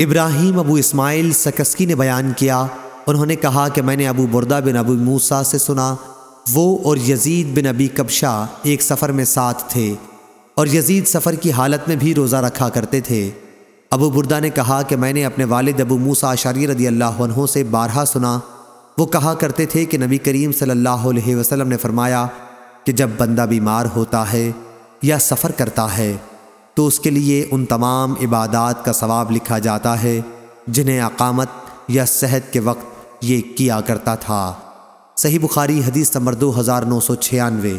ابراہیم ابو اسماعیل سکسکی نے بیان کیا، انہوں نے کہا کہ میں نے ابو بردہ بن ابو موسیٰ سے سنا، وہ اور یزید بن ابی کبشا ایک سفر میں ساتھ تھے اور یزید سفر کی حالت میں بھی روزہ رکھا کرتے تھے۔ ابو بردہ نے کہا کہ میں نے اپنے والد ابو موسیٰ شری رضی اللہ عنہ سے بارہا سنا۔ وہ کہا کرتے تھے کہ نبی کریم صلی اللہ علیہ وسلم نے فرمایا کہ جب بندہ بیمار ہوتا ہے یا سفر کرتا ہے تو اس کے لیے ان تمام عبادات کا ثواب لکھا جاتا ہے، جنہیں اقامت یا صحت کے وقت یہ کیا کرتا تھا۔ صحیح بخاری حدیث نمبر دو ہزار نو سو چھیانوے۔